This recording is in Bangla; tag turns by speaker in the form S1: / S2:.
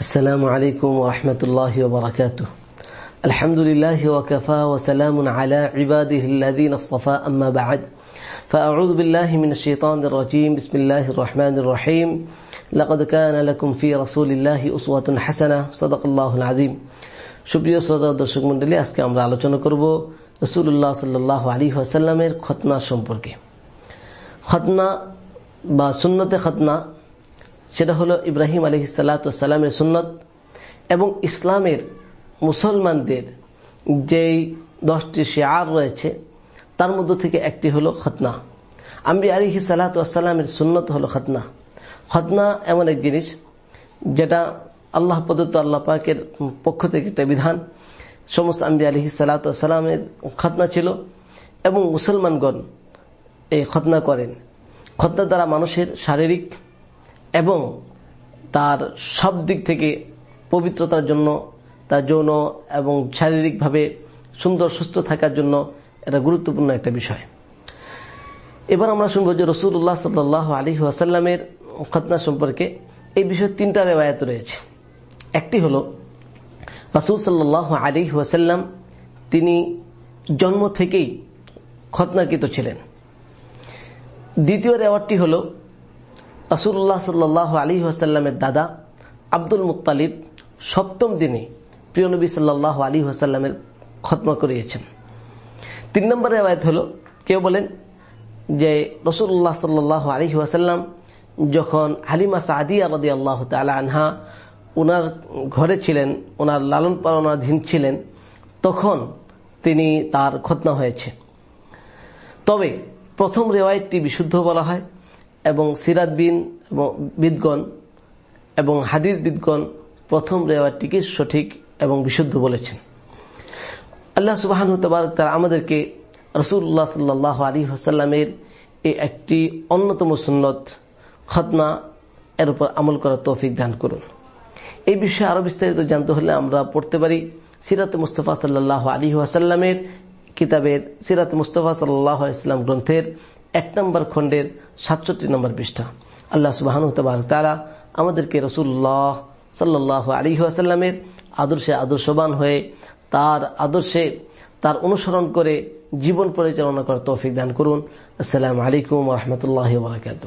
S1: السلام عليكم ورحمة الله وبركاته الحمد لله وكفى وسلام على عباده الذين اصطفى أما بعد فأعوذ بالله من الشيطان الرجيم بسم الله الرحمن الرحيم لقد كان لكم في رسول الله أسوة حسنة صدق الله العظيم সুপ্রিয় শ্রোতা দর্শক মন্ডলী আজকে আমরা আলোচনা করব রসুল্লাহ সাল্লাহ আলী আসাল্লামের খতনা সম্পর্কে খতনা বা সুন্নতে খতনা সেটা হলো ইব্রাহিম আলহি সাল্লাতামের সুন্নত এবং ইসলামের মুসলমানদের যেই দশটি শেয়ার রয়েছে, তার মধ্য থেকে একটি হলো খতনা। আম্বি আলিহি সাল্লাতামের সুন্নত হলো খতনা। খতনা এমন এক জিনিস যেটা আল্লাহ প্রদত্ত আল্লাহ পাকের পক্ষ থেকে একটা বিধান। সমস্ত আম্বি আলহি সাল্লাতামের খতনা ছিল এবং মুসলমানগণ এই খতনা করেন। খতনা দ্বারা মানুষের শারীরিক এবং তার সব দিক থেকে পবিত্রতার জন্য, তার যৌন এবং শারীরিকভাবে সুন্দর, সুস্থ থাকার জন্য এটা গুরুত্বপূর্ণ একটা বিষয়। এবার আমরা শুনব যে রসুল্লাহ সাল্লাহ আলী আসাল্লামের খতনা সম্পর্কে এই বিষয়ে তিনটা রেওয়ায়ত রয়েছে। একটি হল, রাসুল সাল্লাহ আলী ওয়াসাল্লাম তিনি জন্ম থেকেই খতনাকৃত ছিলেন। দ্বিতীয় রেওয়ারটি হল রাসুল্লাহ সাল্লাহ আলী ওয়াসাল্লামের দাদা আব্দুল মুতালিব সপ্তম দিনে প্রিয় নবী সাল্লাহ আলী ওয়াসাল্লামের খতমা করিয়েছেন। তিন নম্বর রেওয়ায়ত হল, কেউ বলেন যে রসুল্লাহ সাল্লাহ আলী ওয়াসাল্লাম যখন হালিমা সাদিয়া রদি আল্লাহ তালা আনহা ওনার ঘরে ছিলেন ওনার লালন পালনাধীন ছিলেন, তখন তিনি তার খতনা হয়েছে। তবে প্রথম রেওয়ায়তটি বিশুদ্ধ বলা হয় এবং সিরাত বিন বিদগণ এবং হাদির বিদগণ প্রথম রেওয়ায়তটিকে সঠিক এবং বিশুদ্ধ বলেছেন। আল্লাহ সুবাহ তারা আমাদেরকে রসুল্লাহ সাল্লাহ আলী হাসাল্লামের এই একটি অন্যতম সুন্নত খতনা এর উপর আমল করার তৌফিক দান করুন। এই বিষয়ে আরও বিস্তারিত জানতে হলে আমরা পড়তে পারি সিরাত মুস্তফা সাল্লাহ আলী আসাল্লামের কিতাবের সিরাত মুস্তফা সাল্লাহ ইসলাম গ্রন্থের এক নম্বর খণ্ডের সাতষট্টি নম্বর পৃষ্ঠা। আল্লাহ সুবাহ তারা আমাদেরকে রসুল্লাহ সাল্লাহ আলী আসাল্লামের আদর্শে আদর্শবান হয়ে তার আদর্শে তার অনুসরণ করে জীবন পরিচালনা করার তৌফিক দান করুন। আসসালামু আলাইকুম রহমতুল্লাহ বারকাত